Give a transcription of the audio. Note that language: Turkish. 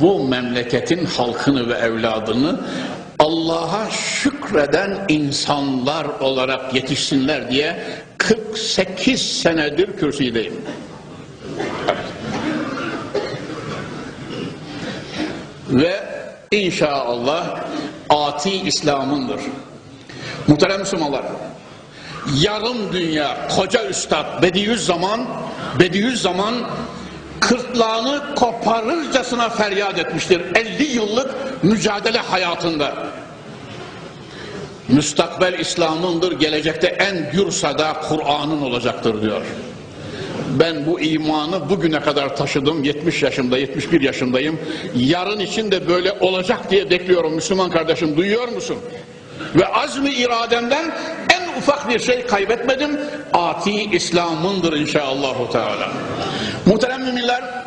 bu memleketin halkını ve evladını Allah'a şükreden insanlar olarak yetişsinler diye 48 senedir kürsüdeyim. Ve inşallah ati İslam'ındır. Muhterem Müslümanlar, yarım dünya koca üstad Bediüzzaman Bediüzzaman kırtlağını koparırcasına feryat etmiştir 50 yıllık mücadele hayatında. Müstakbel İslam'ındır, gelecekte en gür sada Kur'an'ın olacaktır diyor. Ben bu imanı bugüne kadar taşıdım. 70 yaşımda, 71 yaşındayım. Yarın için de böyle olacak diye bekliyorum Müslüman kardeşim. Duyuyor musun? Ve azmi irademden en ufak bir şey kaybetmedim. Ati İslam'ındır inşallahü teala. Muhterem müminler,